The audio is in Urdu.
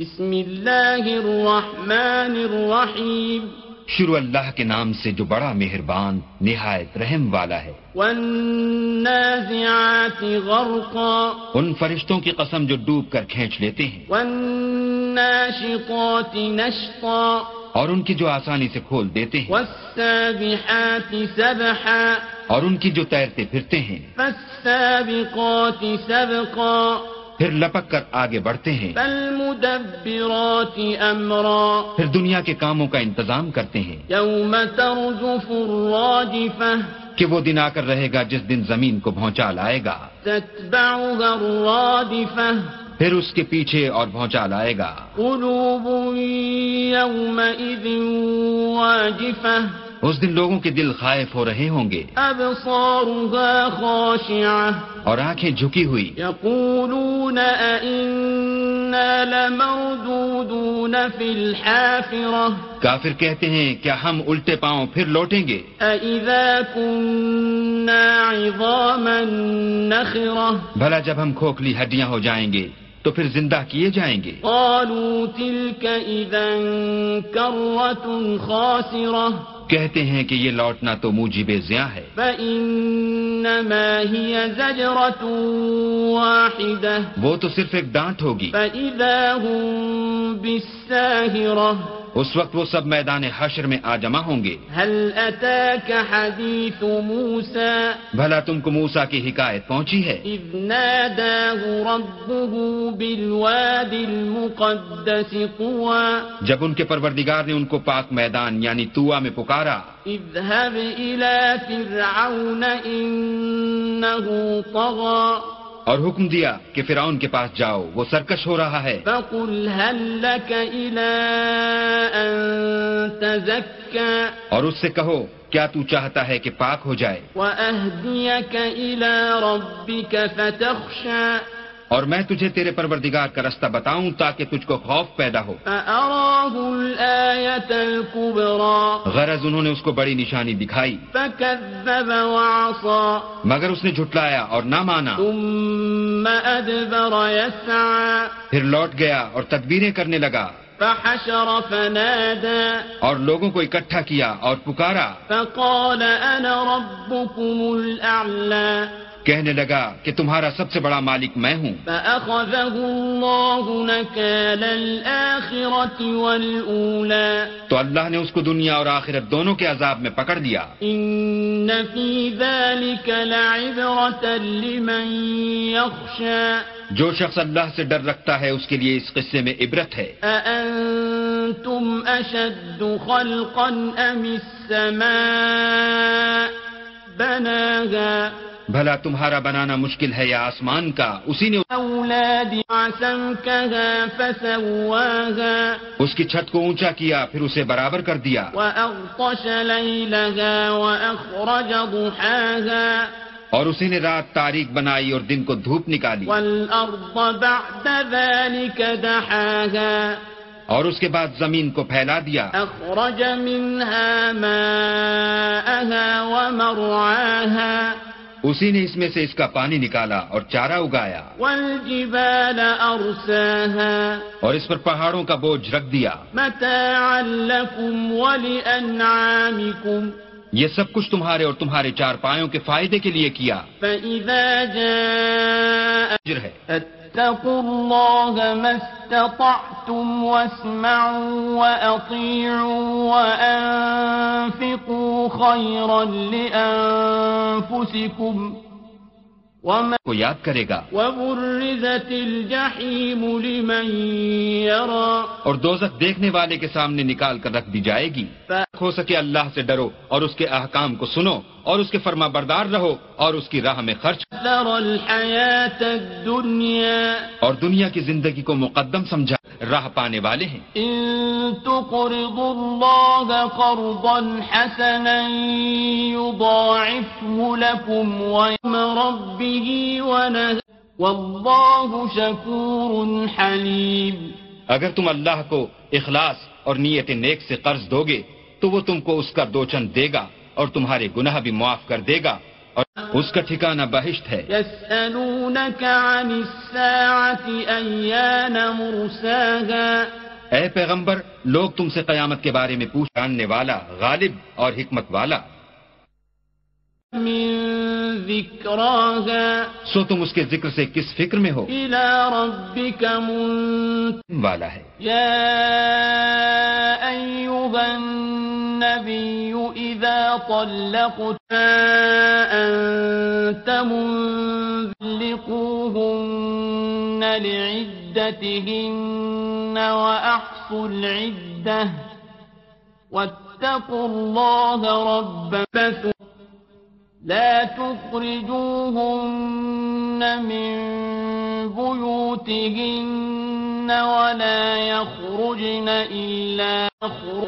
بسم اللہ الرحمن الرحیم. شروع اللہ کے نام سے جو بڑا مہربان نہایت رحم والا ہے۔ والنازعات غرقا. ان فرشتوں کی قسم جو ڈوب کر کھینچ لیتے ہیں۔ والناشطات نشطا. اور ان کی جو آسانی سے کھول دیتے ہیں۔ والسابحات سبحا. اور ان کی جو تیرتے پھرتے ہیں۔ فالسابقات سبقا. پھر لپک کر آگے بڑھتے ہیں۔ امرا۔ پھر دنیا کے کاموں کا انتظام کرتے ہیں۔ يوم ترجف کہ وہ دن آ کر رہے گا جس دن زمین کو بھونچال آئے گا۔ تتبعها پھر اس کے پیچھے اور بھونچال آئے گا۔ قلوب اس دن لوگوں کے دل خائف ہو رہے ہوں گے۔ خاشعة. اور آنکھیں جھکی ہوئی۔ يقولون أئنا لمردودون في الحافرة. کافر کہتے ہیں کیا ہم الٹے پاؤں پھر لوٹیں گے؟ أئذا كنا عظاما نخرة. بھلا جب ہم کھوکھلی ہڈیاں ہو جائیں گے تو پھر زندہ کیے جائیں گے۔ قالوا تلك كرة خاسرة. کہتے ہیں کہ یہ لوٹنا تو موجب زیاں ہے۔ فإنما هي زجرة واحدة وہ تو صرف ایک ڈانٹ ہوگی۔ فإذا هم بالساهرة اس وقت وہ سب میدان حشر میں آ جمع ہوں گے۔ هل أتاك حديث موسى؟ بھلا تم کو موسا کی حکایت پہنچی ہے۔ إذ ناداه ربه بالواد المقدس طوى. جب ان کے پروردگار نے ان کو پاک میدان یعنی توا میں پکارا۔ اذهب إلى فرعون إنه طغى۔ اور حکم دیا کہ فرعون کے پاس جاؤ وہ سرکش ہو رہا ہے۔ فقل هل لك إلى أن تزكى؟ اور اس سے کہو کیا تو چاہتا ہے کہ پاک ہو جائے؟ وأهديك إلى ربك فتخشى۔ اور میں تجھے تیرے پروردگار کا رستہ بتاؤں تاکہ تجھ کو خوف پیدا ہو۔ غرض انہوں نے اس کو بڑی نشانی دکھائی۔ مگر اس نے جھٹلایا اور نہ مانا۔ ثم پھر لوٹ گیا اور تدبیریں کرنے لگا۔ فحشر فنادى اور لوگوں کو اکٹھا کیا اور پکارا۔ فقال أنا ربكم الأعلى کہنے لگا کہ تمہارا سب سے بڑا مالک میں ہوں۔ فأخذه الله نكال الآخرة والأولى۔ تو اللہ نے اس کو دنیا اور آخرت دونوں کے عذاب میں پکڑ لیا۔ إن في ذلك لعبرة لمن يخشى۔ جو شخص اللہ سے ڈر رکھتا ہے اس کے لیے اس قصے میں عبرت ہے۔ أأنتم أشد خلقا أم السماء بناها؟ بھلا تمہارا بنانا مشکل ہے یا آسمان کا اسی نے اس کی چھت کو اونچا کیا پھر اسے برابر کر دیا۔ اور اسی نے رات تاریخ بنائی اور دن کو دھوپ نکالی۔ والأرض بعد ذلك دحاها۔ اور اس کے بعد زمین کو پھیلا دیا۔ أخرج منها ماءها ومرعاها۔ اسی نے اس میں سے اس کا پانی نکالا اور چارہ اگایا۔ والجبال اور اس پر پہاڑوں کا بوجھ رکھ دیا۔ متاعا لكم ولأنعامكم یہ سب کچھ تمہارے اور تمہارے چار پایوں کے فائدے کے لیے کیا۔ فإذا جاء اجر ہے۔ اتقوا الله ما استطعتم واسمعوا وأطيعوا وأنفقوا خيرا لأنفسكم وما کو یاد کرے گا وبرزت الجحيم لمن يرى اور دوزخ دیکھنے والے کے سامنے نکال کر رکھ دی جائے گی ہو سکے اللہ سے ڈرو اور اس کے احکام کو سنو اور اس کے فرما بردار رہو اور اس کی راہ میں خرچ ذر الحياة الدنيا اور دنیا کی زندگی کو مقدم سمجھا راہ پانے والے ہیں۔ إن تقرضوا الله قرضا حسنا يضاعفه لكم ويوم ربه ونهى والله شكور حليم۔ اگر تم اللہ کو اخلاص اور نیت نیک سے قرض دو گے تو وہ تم کو اس کا دوچن دے گا اور تمہارے گناہ بھی معاف کر دے گا۔ اور اس کا ٹھکانہ بہشت ہے۔ يسألونك عن الساعة أيان مرساها۔ اے پیغمبر لوگ تم سے قیامت کے بارے میں پوچھ جاننے والا غالب اور حکمت والا۔ من سو تم اس کے ذکر سے کس فکر میں ہو؟ إلى ربك والا ہے۔ النبي إذا طلقت أنت لعدتهن وأحصوا العدة واتقوا الله ربكم لا تخرجوهن من بيوتهن ولا يخرجن إلا يخرج